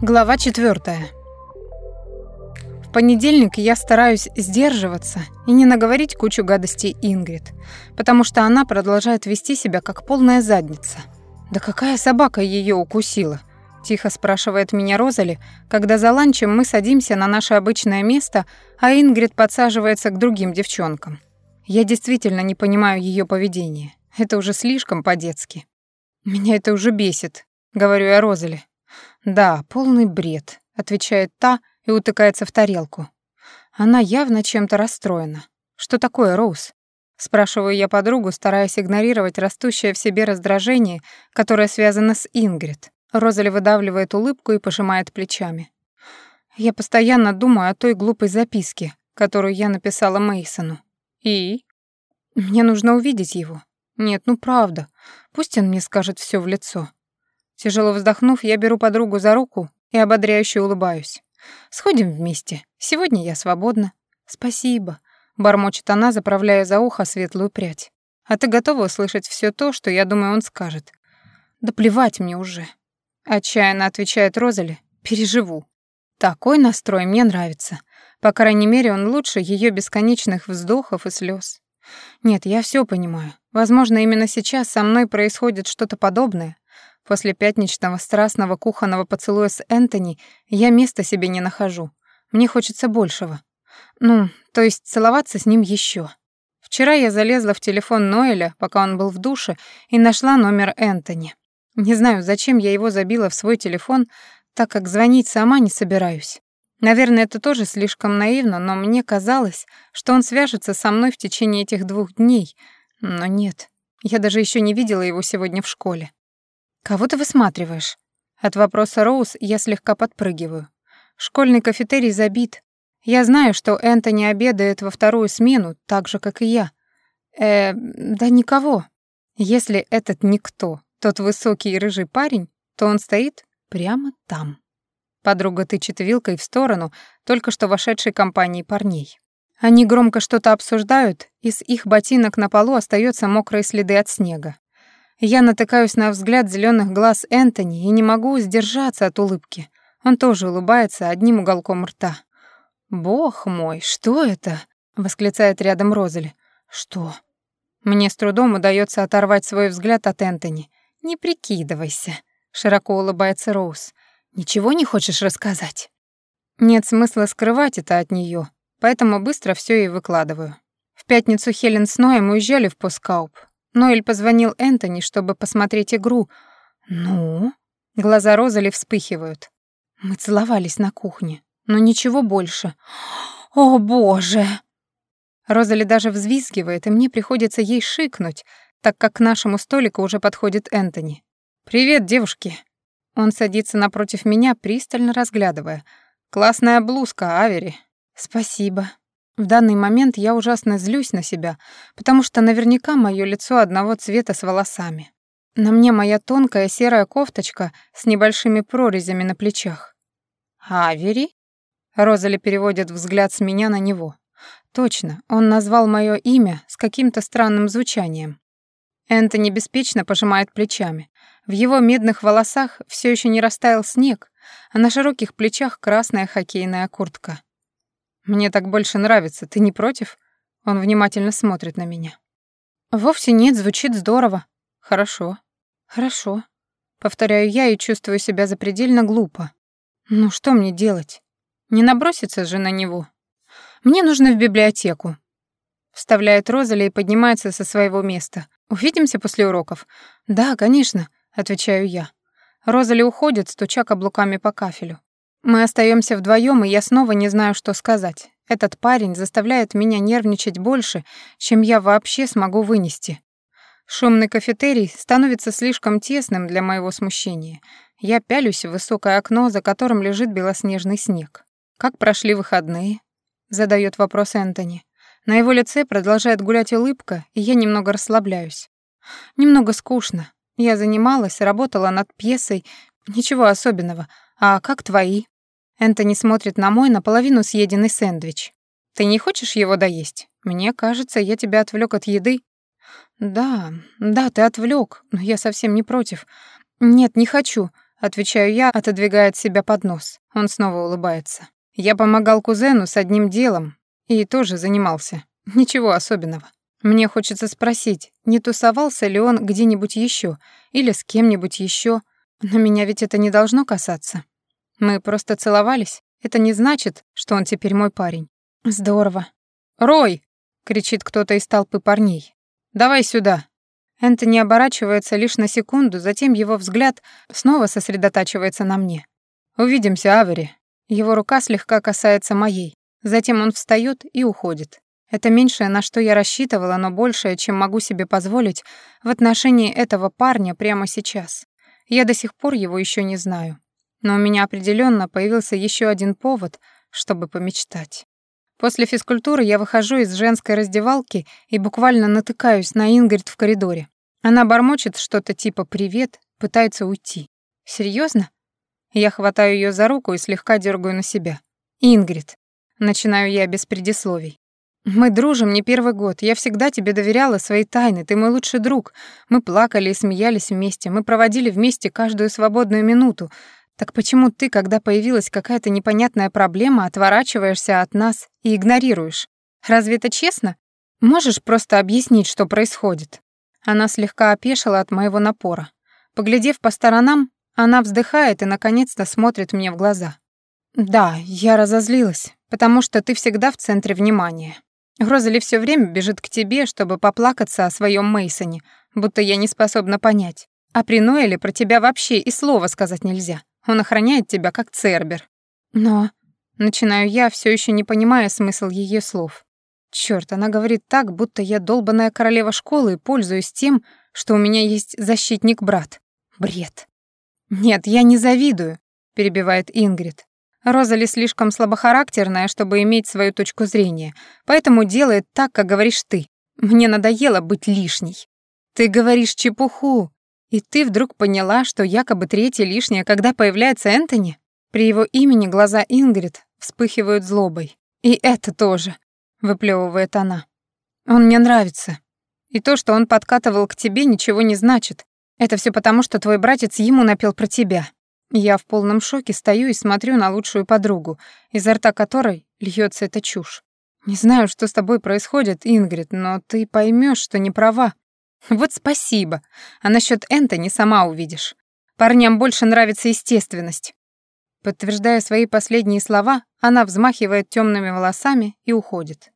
Глава четвертая. В понедельник я стараюсь сдерживаться и не наговорить кучу гадостей Ингрид, потому что она продолжает вести себя как полная задница. «Да какая собака ее укусила?» — тихо спрашивает меня Розали, когда за ланчем мы садимся на наше обычное место, а Ингрид подсаживается к другим девчонкам. Я действительно не понимаю ее поведения. Это уже слишком по-детски. «Меня это уже бесит», — говорю я Розали. «Да, полный бред», — отвечает та и утыкается в тарелку. Она явно чем-то расстроена. «Что такое, Роуз?» Спрашиваю я подругу, стараясь игнорировать растущее в себе раздражение, которое связано с Ингрид. Розали выдавливает улыбку и пожимает плечами. Я постоянно думаю о той глупой записке, которую я написала Мейсону. И? Мне нужно увидеть его. Нет, ну правда. Пусть он мне скажет все в лицо. Тяжело вздохнув, я беру подругу за руку и ободряюще улыбаюсь. «Сходим вместе. Сегодня я свободна». «Спасибо», — бормочет она, заправляя за ухо светлую прядь. «А ты готова услышать все то, что я думаю, он скажет?» «Да плевать мне уже», — отчаянно отвечает Розали. «Переживу». Такой настрой мне нравится. По крайней мере, он лучше ее бесконечных вздохов и слез. Нет, я все понимаю. Возможно, именно сейчас со мной происходит что-то подобное, После пятничного страстного кухонного поцелуя с Энтони я места себе не нахожу. Мне хочется большего. Ну, то есть целоваться с ним еще. Вчера я залезла в телефон Ноэля, пока он был в душе, и нашла номер Энтони. Не знаю, зачем я его забила в свой телефон, так как звонить сама не собираюсь. Наверное, это тоже слишком наивно, но мне казалось, что он свяжется со мной в течение этих двух дней. Но нет, я даже еще не видела его сегодня в школе. «Кого ты высматриваешь?» От вопроса Роуз я слегка подпрыгиваю. Школьный кафетерий забит. Я знаю, что Энтони обедает во вторую смену, так же, как и я. Э, да никого. Если этот никто, тот высокий рыжий парень, то он стоит прямо там. Подруга тычет вилкой в сторону только что вошедшей компании парней. Они громко что-то обсуждают, и с их ботинок на полу остаются мокрые следы от снега. Я натыкаюсь на взгляд зеленых глаз Энтони и не могу сдержаться от улыбки. Он тоже улыбается одним уголком рта. «Бог мой, что это?» — восклицает рядом Розали. «Что?» Мне с трудом удается оторвать свой взгляд от Энтони. «Не прикидывайся», — широко улыбается Роуз. «Ничего не хочешь рассказать?» Нет смысла скрывать это от нее, поэтому быстро все и выкладываю. В пятницу Хелен с Ноем уезжали в Поскауп. Ноэль позвонил Энтони, чтобы посмотреть игру. «Ну?» Глаза Розали вспыхивают. Мы целовались на кухне, но ничего больше. «О, боже!» Розали даже взвизгивает, и мне приходится ей шикнуть, так как к нашему столику уже подходит Энтони. «Привет, девушки!» Он садится напротив меня, пристально разглядывая. «Классная блузка, Авери». «Спасибо», в данный момент я ужасно злюсь на себя, потому что наверняка моё лицо одного цвета с волосами. На мне моя тонкая серая кофточка с небольшими прорезями на плечах. «Авери?» Розали переводит взгляд с меня на него. Точно, он назвал моё имя с каким-то странным звучанием. Энтони беспечно пожимает плечами. В его медных волосах всё ещё не растаял снег, а на широких плечах красная хоккейная куртка. Мне так больше нравится, ты не против? Он внимательно смотрит на меня. Вовсе нет, звучит здорово. Хорошо. Хорошо. Повторяю я и чувствую себя запредельно глупо. Ну что мне делать? Не наброситься же на него. Мне нужно в библиотеку. Вставляет Розали и поднимается со своего места. Увидимся после уроков. Да, конечно, отвечаю я. Розали уходит, стуча каблуками по кафелю. Мы остаемся вдвоем, и я снова не знаю, что сказать. Этот парень заставляет меня нервничать больше, чем я вообще смогу вынести. Шумный кафетерий становится слишком тесным для моего смущения. Я пялюсь в высокое окно, за которым лежит белоснежный снег. «Как прошли выходные?» — задает вопрос Энтони. На его лице продолжает гулять улыбка, и я немного расслабляюсь. Немного скучно. Я занималась, работала над пьесой. Ничего особенного. А как твои? Энтони смотрит на мой наполовину съеденный сэндвич. Ты не хочешь его доесть? Мне кажется, я тебя отвлек от еды. «Да, да, ты отвлек, но я совсем не против. Нет, не хочу», — отвечаю я, отодвигая от себя поднос. Он снова улыбается. «Я помогал кузену с одним делом и тоже занимался. Ничего особенного. Мне хочется спросить, не тусовался ли он где-нибудь еще или с кем-нибудь еще, но меня ведь это не должно касаться. Мы просто целовались. Это не значит, что он теперь мой парень. Здорово. «Рой!» — кричит кто-то из толпы парней. «Давай сюда!» Энтони оборачивается лишь на секунду, затем его взгляд снова сосредотачивается на мне. «Увидимся, Авери». Его рука слегка касается моей. Затем он встает и уходит. Это меньшее, на что я рассчитывала, но большее, чем могу себе позволить в отношении этого парня прямо сейчас. Я до сих пор его еще не знаю. Но у меня определенно появился еще один повод, чтобы помечтать. После физкультуры я выхожу из женской раздевалки и буквально натыкаюсь на Ингрид в коридоре. Она бормочет что-то типа «привет», пытается уйти. Серьезно? Я хватаю ее за руку и слегка дергаю на себя. «Ингрид». Начинаю я без предисловий. Мы дружим не первый год. Я всегда тебе доверяла свои тайны. Ты мой лучший друг. Мы плакали и смеялись вместе. Мы проводили вместе каждую свободную минуту. Так почему ты, когда появилась какая-то непонятная проблема, отворачиваешься от нас и игнорируешь? Разве это честно? Можешь просто объяснить, что происходит? Она слегка опешила от моего напора. Поглядев по сторонам, она вздыхает и наконец-то смотрит мне в глаза. Да, я разозлилась, потому что ты всегда в центре внимания. Розали все время бежит к тебе, чтобы поплакаться о своем Мейсоне, будто я не способна понять. А при Ноэле про тебя вообще и слова сказать нельзя. Он охраняет тебя как Цербер. Но начинаю я, все еще не понимая смысл ее слов. Черт, она говорит так, будто я долбаная королева школы и пользуюсь тем, что у меня есть защитник-брат. Бред. Нет, я не завидую, перебивает Ингрид. Розали слишком слабохарактерная, чтобы иметь свою точку зрения, поэтому делает так, как говоришь ты. Мне надоело быть лишней. Ты говоришь чепуху. И ты вдруг поняла, что якобы третья лишняя, когда появляется Энтони? При его имени глаза Ингрид вспыхивают злобой. И это тоже, выплевывает она. Он мне нравится. И то, что он подкатывал к тебе, ничего не значит. Это все потому, что твой братец ему напел про тебя. Я в полном шоке стою и смотрю на лучшую подругу, изо рта которой льется эта чушь. Не знаю, что с тобой происходит, Ингрид, но ты поймешь, что не права. Вот спасибо. А насчет Энтони сама увидишь. Парням больше нравится естественность. Подтверждая свои последние слова, она взмахивает темными волосами и уходит.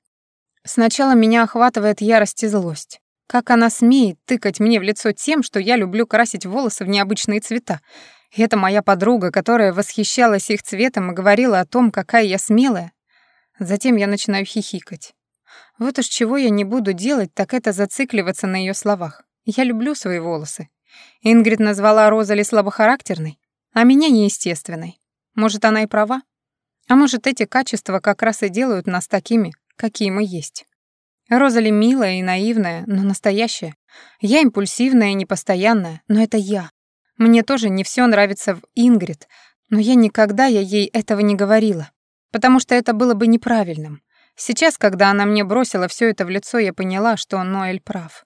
Сначала меня охватывает ярость и злость. Как она смеет тыкать мне в лицо тем, что я люблю красить волосы в необычные цвета, это моя подруга, которая восхищалась их цветом и говорила о том, какая я смелая. Затем я начинаю хихикать. Вот уж чего я не буду делать, так это зацикливаться на ее словах. Я люблю свои волосы. Ингрид назвала Розали слабохарактерной, а меня неестественной. Может, она и права? А может, эти качества как раз и делают нас такими, какие мы есть. Розали милая и наивная, но настоящая. Я импульсивная и непостоянная, но это я. Мне тоже не все нравится в Ингрид, но я никогда я ей этого не говорила, потому что это было бы неправильным. Сейчас, когда она мне бросила все это в лицо, я поняла, что Ноэль прав.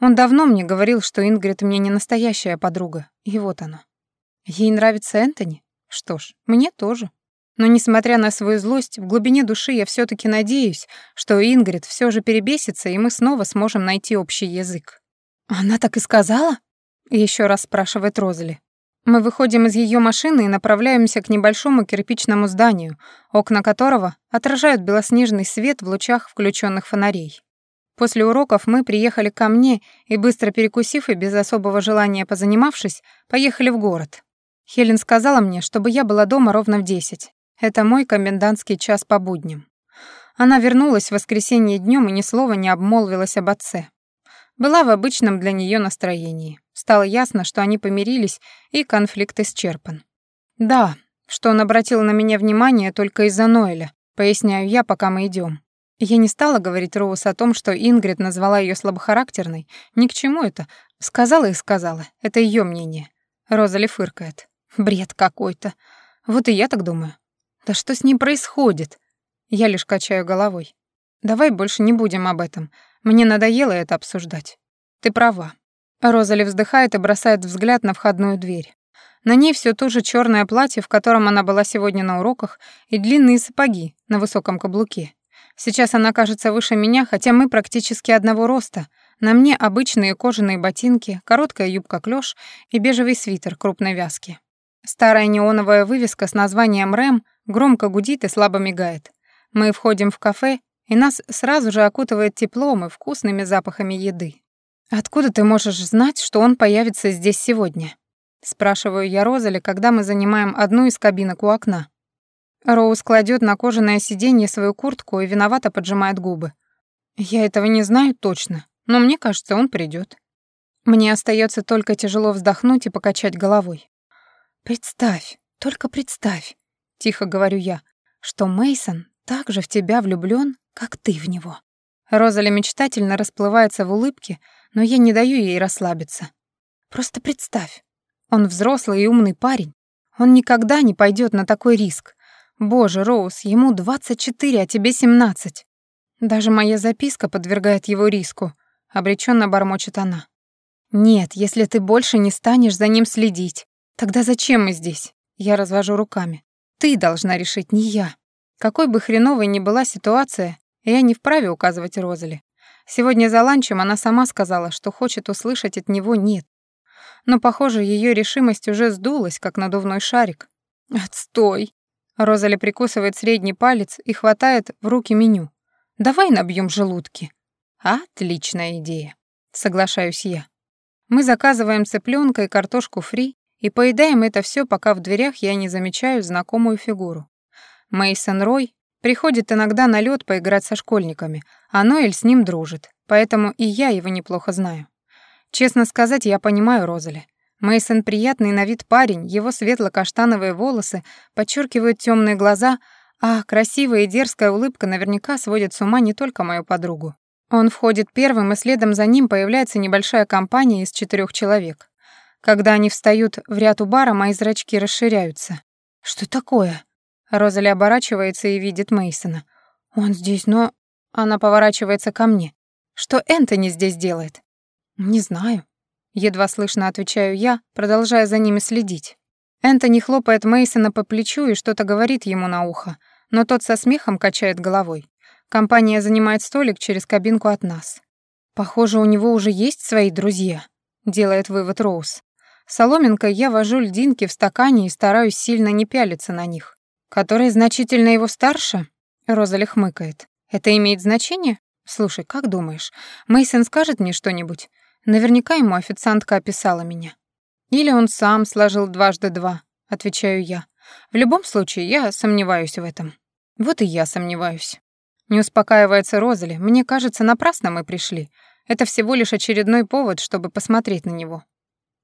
Он давно мне говорил, что Ингрид мне не настоящая подруга, и вот оно. Ей нравится Энтони? Что ж, мне тоже. Но несмотря на свою злость, в глубине души я все таки надеюсь, что Ингрид все же перебесится, и мы снова сможем найти общий язык. Она так и сказала? Еще раз спрашивает Розали. Мы выходим из ее машины и направляемся к небольшому кирпичному зданию, окна которого отражают белоснежный свет в лучах включенных фонарей. После уроков мы приехали ко мне и, быстро перекусив и без особого желания позанимавшись, поехали в город. Хелен сказала мне, чтобы я была дома ровно в десять. Это мой комендантский час по будням. Она вернулась в воскресенье днем и ни слова не обмолвилась об отце. Была в обычном для нее настроении. Стало ясно, что они помирились, и конфликт исчерпан. «Да, что он обратил на меня внимание только из-за Ноэля», поясняю я, пока мы идем. Я не стала говорить Роуз о том, что Ингрид назвала ее слабохарактерной. Ни к чему это. Сказала и сказала. Это ее мнение. Розали фыркает. Бред какой-то. Вот и я так думаю. Да что с ним происходит? Я лишь качаю головой. Давай больше не будем об этом. Мне надоело это обсуждать. ты права. Розали вздыхает и бросает взгляд на входную дверь. На ней все то же черное платье, в котором она была сегодня на уроках, и длинные сапоги на высоком каблуке. Сейчас она кажется выше меня, хотя мы практически одного роста. На мне обычные кожаные ботинки, короткая юбка-клёш и бежевый свитер крупной вязки. Старая неоновая вывеска с названием «Рэм» громко гудит и слабо мигает. Мы входим в кафе, и нас сразу же окутывает теплом и вкусными запахами еды. «Откуда ты можешь знать, что он появится здесь сегодня?» Спрашиваю я Розали, когда мы занимаем одну из кабинок у окна. Роуз кладет на кожаное сиденье свою куртку и виновато поджимает губы. Я этого не знаю точно, но мне кажется, он придет. Мне остается только тяжело вздохнуть и покачать головой. Представь, только представь, тихо говорю я, что Мейсон так же в тебя влюблён, как ты в него. Розали мечтательно расплывается в улыбке, но я не даю ей расслабиться. Просто представь, он взрослый и умный парень. Он никогда не пойдет на такой риск. Боже, Роуз, ему 24, а тебе 17. Даже моя записка подвергает его риску, обреченно бормочет она. Нет, если ты больше не станешь за ним следить, тогда зачем мы здесь? Я развожу руками. Ты должна решить, не я. Какой бы хреновой ни была ситуация, я не вправе указывать Розали. Сегодня за ланчем она сама сказала, что хочет услышать от него «нет» но, похоже, ее решимость уже сдулась, как надувной шарик. «Отстой!» Розали прикусывает средний палец и хватает в руки меню. «Давай набьем желудки». «Отличная идея», — соглашаюсь я. Мы заказываем цыпленка и картошку фри и поедаем это все, пока в дверях я не замечаю знакомую фигуру. Мейсон Рой приходит иногда на лед поиграть со школьниками, а Ноэль с ним дружит, поэтому и я его неплохо знаю. Честно сказать, я понимаю Розали. Мейсон приятный на вид парень, его светло-каштановые волосы подчеркивают темные глаза, а красивая и дерзкая улыбка наверняка сводит с ума не только мою подругу. Он входит первым, и следом за ним появляется небольшая компания из четырех человек. Когда они встают в ряд у бара, мои зрачки расширяются. «Что такое?» Розали оборачивается и видит Мейсона. «Он здесь, но...» Она поворачивается ко мне. «Что Энтони здесь делает?» «Не знаю». Едва слышно отвечаю я, продолжая за ними следить. Энтони хлопает Мейсона по плечу и что-то говорит ему на ухо, но тот со смехом качает головой. Компания занимает столик через кабинку от нас. «Похоже, у него уже есть свои друзья», — делает вывод Роуз. Соломинкой я вожу льдинки в стакане и стараюсь сильно не пялиться на них. «Который значительно его старше?» — Розали хмыкает. «Это имеет значение? Слушай, как думаешь, Мейсон скажет мне что-нибудь? Наверняка ему официантка описала меня. Или он сам сложил дважды два, отвечаю я. В любом случае, я сомневаюсь в этом. Вот и я сомневаюсь. Не успокаивается Розали. Мне кажется, напрасно мы пришли. Это всего лишь очередной повод, чтобы посмотреть на него.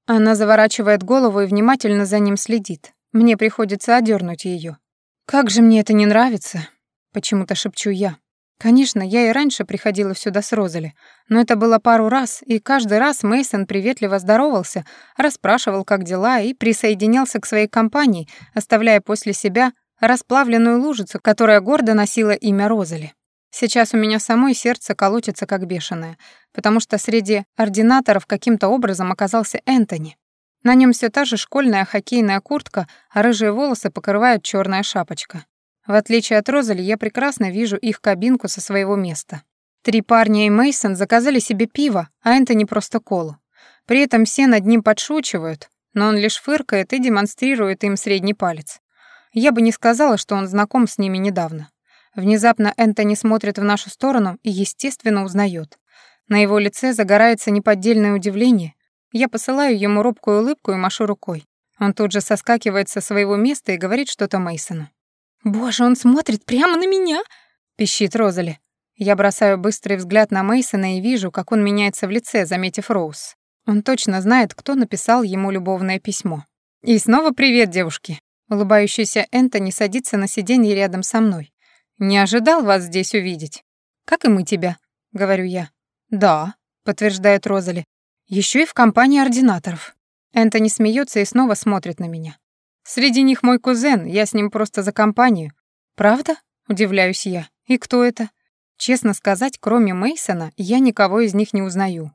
Она заворачивает голову и внимательно за ним следит. Мне приходится одернуть ее. Как же мне это не нравится, почему-то шепчу я. Конечно, я и раньше приходила сюда с Розали, но это было пару раз, и каждый раз Мейсон приветливо здоровался, расспрашивал, как дела, и присоединялся к своей компании, оставляя после себя расплавленную лужицу, которая гордо носила имя Розали. Сейчас у меня самой сердце колотится как бешеное, потому что среди ординаторов каким-то образом оказался Энтони. На нем все та же школьная хоккейная куртка, а рыжие волосы покрывает черная шапочка. В отличие от Розали, я прекрасно вижу их кабинку со своего места. Три парня и Мейсон заказали себе пиво, а Энтони просто колу. При этом все над ним подшучивают, но он лишь фыркает и демонстрирует им средний палец. Я бы не сказала, что он знаком с ними недавно. Внезапно Энтони смотрит в нашу сторону и, естественно, узнает. На его лице загорается неподдельное удивление. Я посылаю ему робкую улыбку и машу рукой. Он тут же соскакивает со своего места и говорит что-то Мейсону. «Боже, он смотрит прямо на меня!» — пищит Розали. Я бросаю быстрый взгляд на Мейсона и вижу, как он меняется в лице, заметив Роуз. Он точно знает, кто написал ему любовное письмо. «И снова привет, девушки!» Улыбающийся Энтони садится на сиденье рядом со мной. «Не ожидал вас здесь увидеть». «Как и мы тебя», — говорю я. «Да», — подтверждает Розали. Еще и в компании ординаторов». Энтони смеется и снова смотрит на меня. Среди них мой кузен, я с ним просто за компанию. Правда? Удивляюсь я. И кто это? Честно сказать, кроме Мейсона, я никого из них не узнаю.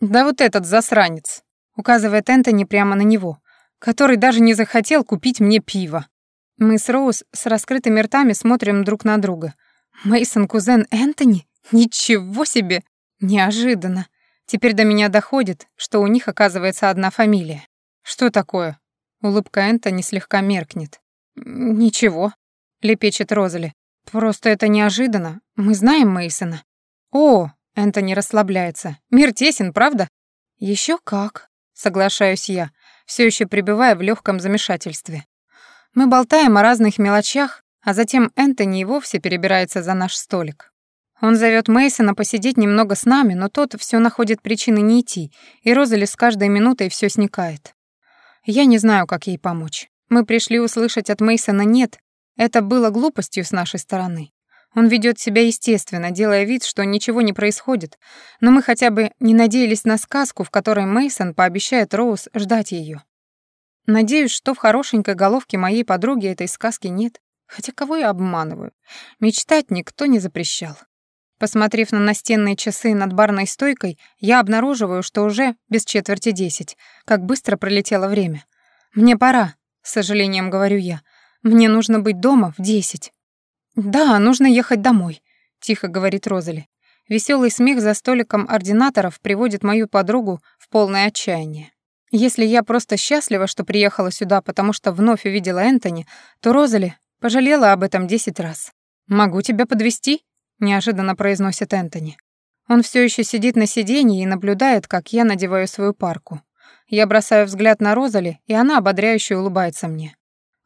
Да вот этот засранец, указывает Энтони прямо на него, который даже не захотел купить мне пиво. Мы с Роуз с раскрытыми ртами смотрим друг на друга. Мейсон кузен Энтони? Ничего себе! Неожиданно. Теперь до меня доходит, что у них оказывается одна фамилия. Что такое? Улыбка Энтони слегка меркнет. Ничего, лепечет Розали. Просто это неожиданно. Мы знаем Мейсона. О, Энтони расслабляется. Мир тесен, правда? Еще как, соглашаюсь я, все еще пребывая в легком замешательстве. Мы болтаем о разных мелочах, а затем Энтони и вовсе перебирается за наш столик. Он зовет Мейсона посидеть немного с нами, но тот все находит причины не идти, и Розали с каждой минутой все сникает. Я не знаю, как ей помочь. Мы пришли услышать от Мейсона нет. Это было глупостью с нашей стороны. Он ведет себя естественно, делая вид, что ничего не происходит, но мы хотя бы не надеялись на сказку, в которой Мейсон пообещает Роуз ждать ее. Надеюсь, что в хорошенькой головке моей подруги этой сказки нет. Хотя кого я обманываю? Мечтать никто не запрещал. Посмотрев на настенные часы над барной стойкой, я обнаруживаю, что уже без четверти десять. Как быстро пролетело время. «Мне пора», — с сожалением говорю я. «Мне нужно быть дома в десять». «Да, нужно ехать домой», — тихо говорит Розали. Веселый смех за столиком ординаторов приводит мою подругу в полное отчаяние. Если я просто счастлива, что приехала сюда, потому что вновь увидела Энтони, то Розали пожалела об этом десять раз. «Могу тебя подвести? Неожиданно произносит Энтони. Он все еще сидит на сиденье и наблюдает, как я надеваю свою парку. Я бросаю взгляд на Розали, и она ободряюще улыбается мне.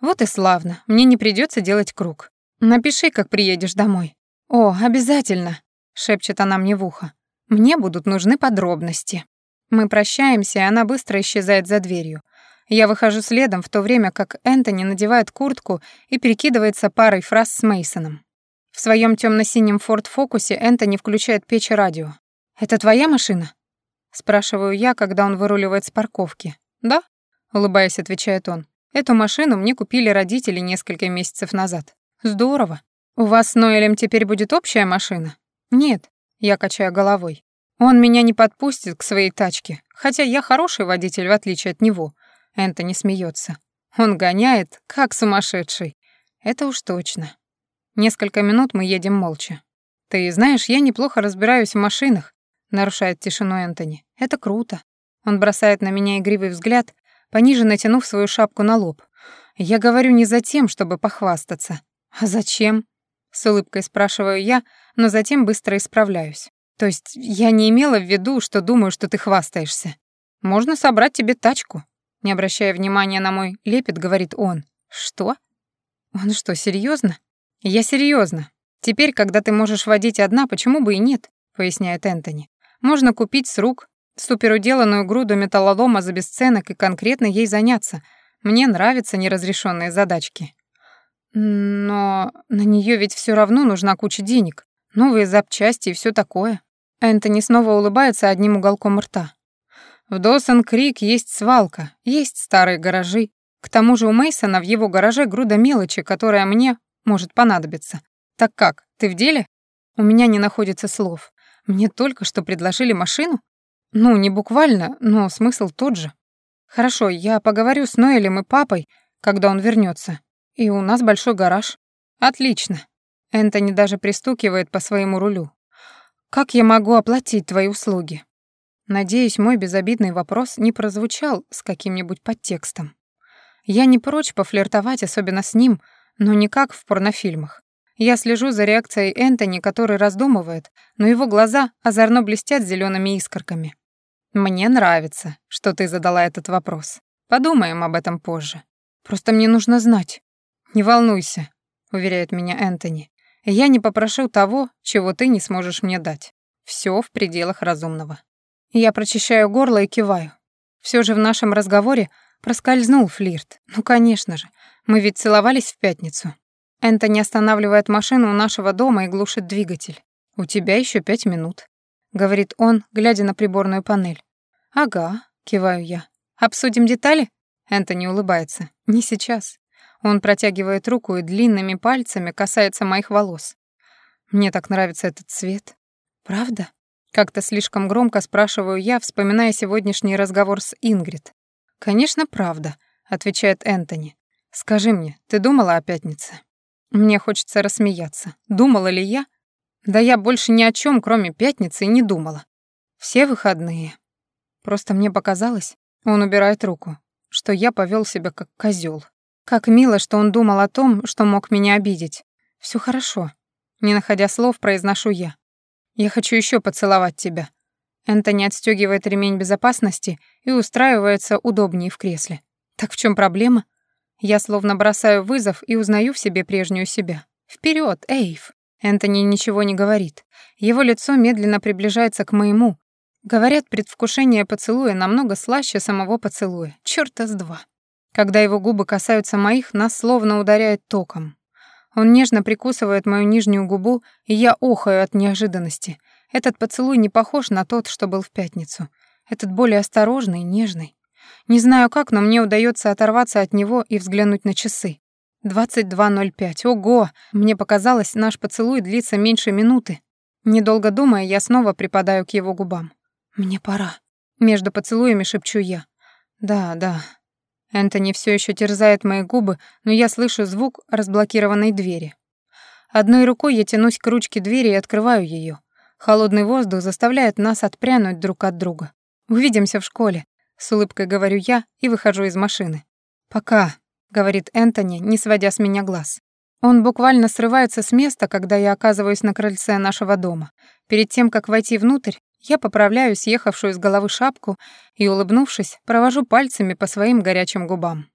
Вот и славно, мне не придется делать круг. Напиши, как приедешь домой. О, обязательно, шепчет она мне в ухо. Мне будут нужны подробности. Мы прощаемся, и она быстро исчезает за дверью. Я выхожу следом, в то время как Энтони надевает куртку и перекидывается парой фраз с Мейсоном. В своем темно-синем Ford Фокусе Энтони включает печь и радио. «Это твоя машина?» Спрашиваю я, когда он выруливает с парковки. «Да?» — улыбаясь, отвечает он. «Эту машину мне купили родители несколько месяцев назад». «Здорово. У вас с Ноэлем теперь будет общая машина?» «Нет», — я качаю головой. «Он меня не подпустит к своей тачке, хотя я хороший водитель, в отличие от него». Энтони смеется. «Он гоняет, как сумасшедший». «Это уж точно». Несколько минут мы едем молча. «Ты знаешь, я неплохо разбираюсь в машинах», — нарушает тишину Энтони. «Это круто». Он бросает на меня игривый взгляд, пониже натянув свою шапку на лоб. Я говорю не за тем, чтобы похвастаться. «А зачем?» — с улыбкой спрашиваю я, но затем быстро исправляюсь. То есть я не имела в виду, что думаю, что ты хвастаешься. Можно собрать тебе тачку. Не обращая внимания на мой лепет, говорит он. Что? Он что, серьезно? «Я серьезно. Теперь, когда ты можешь водить одна, почему бы и нет?» — поясняет Энтони. «Можно купить с рук суперуделанную груду металлолома за бесценок и конкретно ей заняться. Мне нравятся неразрешенные задачки». «Но на нее ведь все равно нужна куча денег, новые запчасти и все такое». Энтони снова улыбается одним уголком рта. В Досон-Крик есть свалка, есть старые гаражи. К тому же у Мейсона в его гараже груда мелочи, которая мне может понадобиться. Так как, ты в деле? У меня не находится слов. Мне только что предложили машину? Ну, не буквально, но смысл тот же. Хорошо, я поговорю с Ноэлем и папой, когда он вернется. И у нас большой гараж. Отлично. Энтони даже пристукивает по своему рулю. Как я могу оплатить твои услуги? Надеюсь, мой безобидный вопрос не прозвучал с каким-нибудь подтекстом. Я не прочь пофлиртовать, особенно с ним, но не как в порнофильмах. Я слежу за реакцией Энтони, который раздумывает, но его глаза озорно блестят зелеными искорками. «Мне нравится, что ты задала этот вопрос. Подумаем об этом позже. Просто мне нужно знать». «Не волнуйся», — уверяет меня Энтони. «Я не попрошу того, чего ты не сможешь мне дать. Все в пределах разумного». Я прочищаю горло и киваю. Все же в нашем разговоре проскользнул флирт. Ну, конечно же, мы ведь целовались в пятницу. Энтони останавливает машину у нашего дома и глушит двигатель. «У тебя еще пять минут», — говорит он, глядя на приборную панель. «Ага», — киваю я. «Обсудим детали?» Энтони улыбается. «Не сейчас». Он протягивает руку и длинными пальцами касается моих волос. Мне так нравится этот цвет. Правда? Как-то слишком громко спрашиваю я, вспоминая сегодняшний разговор с Ингрид. «Конечно, правда», — отвечает Энтони. «Скажи мне, ты думала о пятнице?» Мне хочется рассмеяться. Думала ли я? Да я больше ни о чем, кроме пятницы, не думала. Все выходные. Просто мне показалось, он убирает руку, что я повел себя как козел. Как мило, что он думал о том, что мог меня обидеть. Все хорошо. Не находя слов, произношу я. Я хочу еще поцеловать тебя. Энтони отстегивает ремень безопасности и устраивается удобнее в кресле. Так в чем проблема? Я словно бросаю вызов и узнаю в себе прежнюю себя. Вперед, Эйв! Энтони ничего не говорит. Его лицо медленно приближается к моему. Говорят, предвкушение поцелуя намного слаще самого поцелуя. Чёрта с два. Когда его губы касаются моих, нас словно ударяет током. Он нежно прикусывает мою нижнюю губу, и я охаю от неожиданности. Этот поцелуй не похож на тот, что был в пятницу. Этот более осторожный, нежный. Не знаю как, но мне удается оторваться от него и взглянуть на часы. 22.05. Ого! Мне показалось, наш поцелуй длится меньше минуты. Недолго думая, я снова припадаю к его губам. «Мне пора». Между поцелуями шепчу я. «Да, да». Энтони все еще терзает мои губы, но я слышу звук разблокированной двери. Одной рукой я тянусь к ручке двери и открываю ее. Холодный воздух заставляет нас отпрянуть друг от друга. «Увидимся в школе», с улыбкой говорю я и выхожу из машины. «Пока», — говорит Энтони, не сводя с меня глаз. Он буквально срывается с места, когда я оказываюсь на крыльце нашего дома. Перед тем, как войти внутрь, я поправляю съехавшую с головы шапку и, улыбнувшись, провожу пальцами по своим горячим губам.